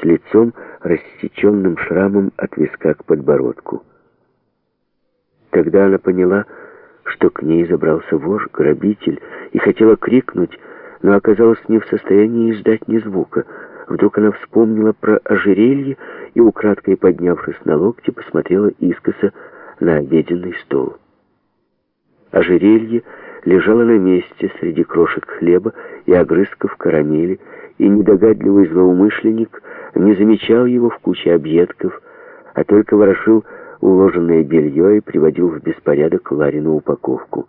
с лицом, рассеченным шрамом от виска к подбородку. Тогда она поняла, что к ней забрался вор, грабитель, и хотела крикнуть, но оказалась не в состоянии издать ни звука. Вдруг она вспомнила про ожерелье и, украдкой поднявшись на локти, посмотрела искоса на обеденный стол. Ожерелье лежало на месте среди крошек хлеба и огрызков карамели, и недогадливый злоумышленник не замечал его в куче объедков, а только ворошил уложенное белье и приводил в беспорядок Ларину упаковку.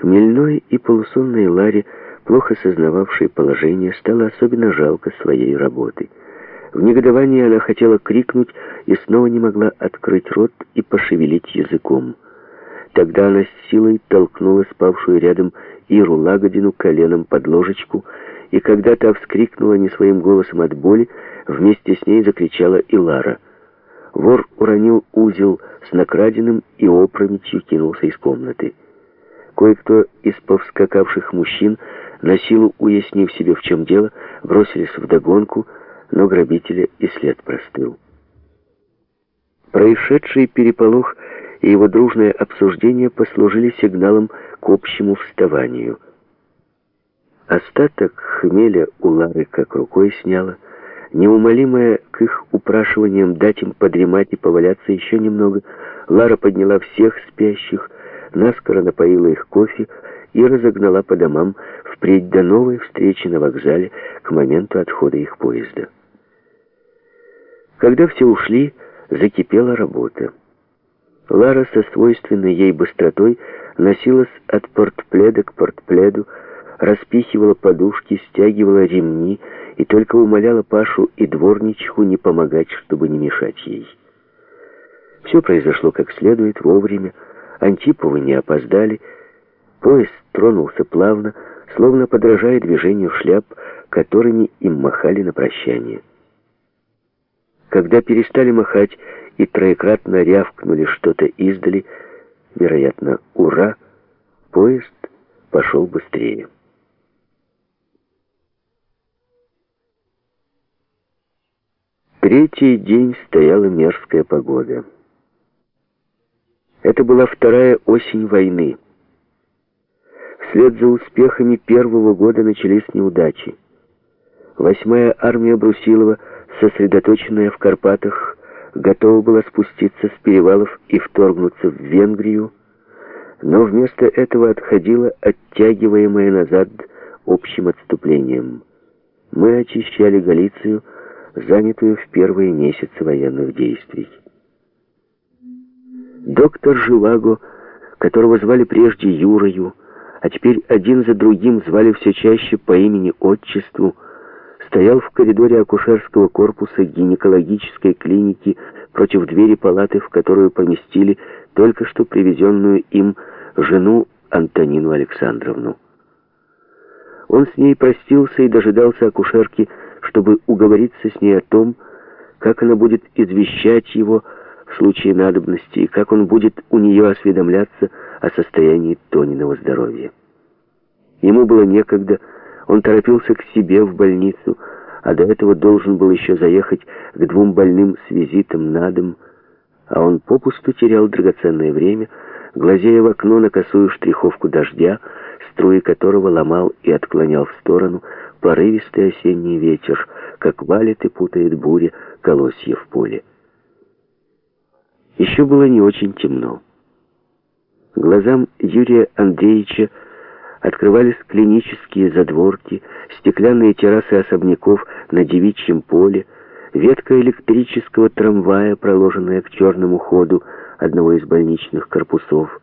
Хмельной и полусонной Ларе, плохо сознававшей положение, стало особенно жалко своей работы. В негодовании она хотела крикнуть и снова не могла открыть рот и пошевелить языком. Тогда она с силой толкнула спавшую рядом Иру Лагодину коленом под ложечку, и когда та вскрикнула не своим голосом от боли, вместе с ней закричала и Лара — Вор уронил узел с накраденным и опрометью кинулся из комнаты. Кое-кто из повскакавших мужчин, на силу уяснив себе, в чем дело, бросились вдогонку, но грабителя и след простыл. Происшедший переполох и его дружное обсуждение послужили сигналом к общему вставанию. Остаток хмеля у Лары как рукой сняло, Неумолимая к их упрашиваниям дать им подремать и поваляться еще немного, Лара подняла всех спящих, наскоро напоила их кофе и разогнала по домам впредь до новой встречи на вокзале к моменту отхода их поезда. Когда все ушли, закипела работа. Лара со свойственной ей быстротой носилась от портпледа к портпледу, распихивала подушки, стягивала ремни, и только умоляла Пашу и дворничку не помогать, чтобы не мешать ей. Все произошло как следует, вовремя. Антиповы не опоздали. Поезд тронулся плавно, словно подражая движению шляп, которыми им махали на прощание. Когда перестали махать и троекратно рявкнули что-то издали, вероятно, «Ура!», поезд пошел быстрее. Третий день стояла мерзкая погода. Это была вторая осень войны. Вслед за успехами первого года начались неудачи. Восьмая армия Брусилова, сосредоточенная в Карпатах, готова была спуститься с перевалов и вторгнуться в Венгрию, но вместо этого отходила оттягиваемая назад общим отступлением. Мы очищали Галицию, занятую в первые месяцы военных действий. Доктор Живаго, которого звали прежде Юрою, а теперь один за другим звали все чаще по имени-отчеству, стоял в коридоре акушерского корпуса гинекологической клиники против двери палаты, в которую поместили только что привезенную им жену Антонину Александровну. Он с ней простился и дожидался акушерки, чтобы уговориться с ней о том, как она будет извещать его в случае надобности и как он будет у нее осведомляться о состоянии Тониного здоровья. Ему было некогда, он торопился к себе в больницу, а до этого должен был еще заехать к двум больным с визитом на дом, а он попусту терял драгоценное время, глазея в окно на косую штриховку дождя, струи которого ломал и отклонял в сторону порывистый осенний ветер, как валит и путает буря колосья в поле. Еще было не очень темно. Глазам Юрия Андреевича открывались клинические задворки, стеклянные террасы особняков на девичьем поле, ветка электрического трамвая, проложенная к черному ходу одного из больничных корпусов.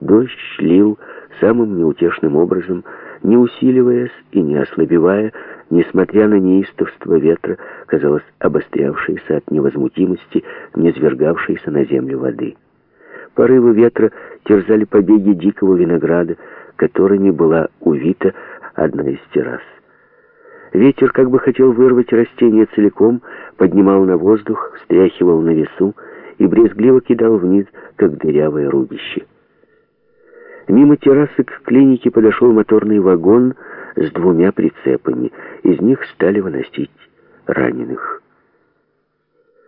Дождь лил самым неутешным образом, не усиливаясь и не ослабевая, несмотря на неистовство ветра, казалось обострявшейся от невозмутимости, низвергавшейся на землю воды. Порывы ветра терзали побеги дикого винограда, которыми была увита одна из террас. Ветер как бы хотел вырвать растение целиком, поднимал на воздух, встряхивал на весу и брезгливо кидал вниз, как дырявое рубище. Мимо террасы к клинике подошел моторный вагон с двумя прицепами. Из них стали выносить раненых.